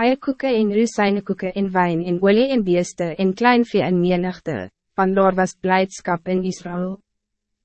eierkoeken en rusijnekoeken en wijn en olie en beeste en kleinvee en menigte, want daar was blijdschap in Israël.